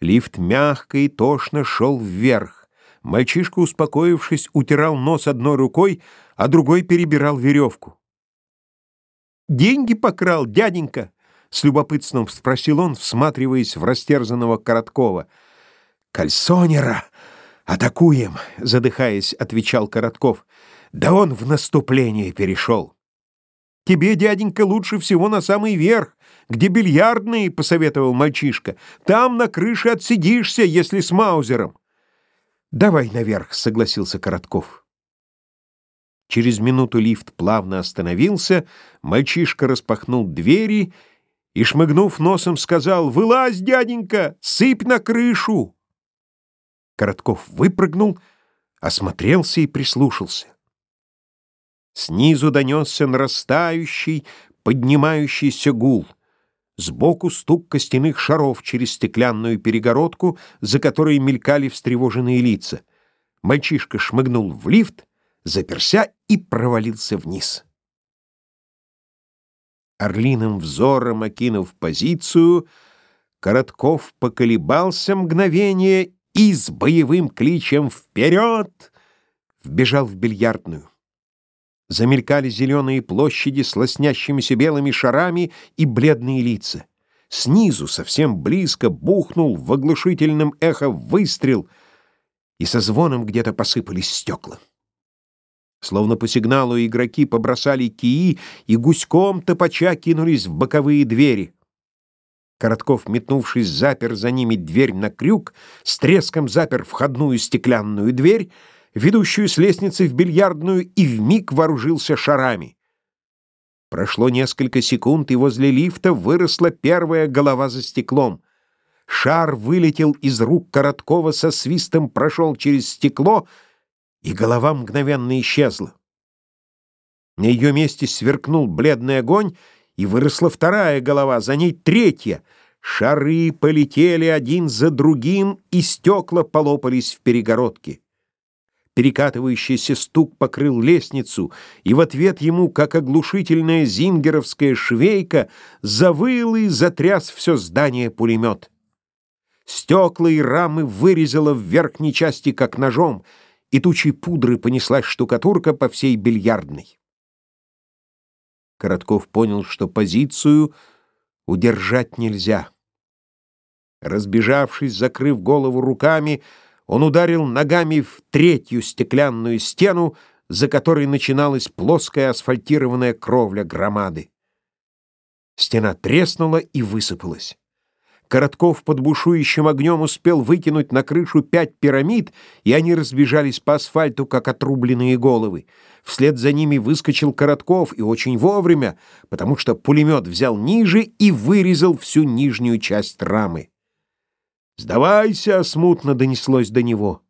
Лифт мягко и тошно шел вверх. Мальчишка, успокоившись, утирал нос одной рукой, а другой перебирал веревку. «Деньги покрал, дяденька?» — с любопытством спросил он, всматриваясь в растерзанного Короткова. «Кальсонера! Атакуем!» — задыхаясь, отвечал Коротков. «Да он в наступление перешел!» «Тебе, дяденька, лучше всего на самый верх, где бильярдные», — посоветовал мальчишка. «Там на крыше отсидишься, если с Маузером». «Давай наверх», — согласился Коротков. Через минуту лифт плавно остановился, мальчишка распахнул двери и, шмыгнув носом, сказал «Вылазь, дяденька, сыпь на крышу!» Коротков выпрыгнул, осмотрелся и прислушался. Снизу донесся нарастающий, поднимающийся гул. Сбоку стук костяных шаров через стеклянную перегородку, за которой мелькали встревоженные лица. Мальчишка шмыгнул в лифт, заперся и провалился вниз. Орлиным взором окинув позицию, Коротков поколебался мгновение и с боевым кличем «Вперед!» вбежал в бильярдную. Замелькали зеленые площади с лоснящимися белыми шарами и бледные лица. Снизу, совсем близко, бухнул в оглушительном эхо выстрел, и со звоном где-то посыпались стекла. Словно по сигналу игроки побросали кии и гуськом топача кинулись в боковые двери. Коротков, метнувшись, запер за ними дверь на крюк, с треском запер входную стеклянную дверь, ведущую с лестницы в бильярдную, и вмиг вооружился шарами. Прошло несколько секунд, и возле лифта выросла первая голова за стеклом. Шар вылетел из рук Короткова со свистом, прошел через стекло, и голова мгновенно исчезла. На ее месте сверкнул бледный огонь, и выросла вторая голова, за ней третья. Шары полетели один за другим, и стекла полопались в перегородке. Перекатывающийся стук покрыл лестницу, и в ответ ему, как оглушительная зингеровская швейка, завыл и затряс все здание пулемет. Стекла и рамы вырезало в верхней части, как ножом, и тучей пудры понеслась штукатурка по всей бильярдной. Коротков понял, что позицию удержать нельзя. Разбежавшись, закрыв голову руками, он ударил ногами в третью стеклянную стену, за которой начиналась плоская асфальтированная кровля громады. Стена треснула и высыпалась. Коротков под бушующим огнем успел выкинуть на крышу пять пирамид, и они разбежались по асфальту, как отрубленные головы. Вслед за ними выскочил Коротков, и очень вовремя, потому что пулемет взял ниже и вырезал всю нижнюю часть рамы. «Сдавайся!» — смутно донеслось до него.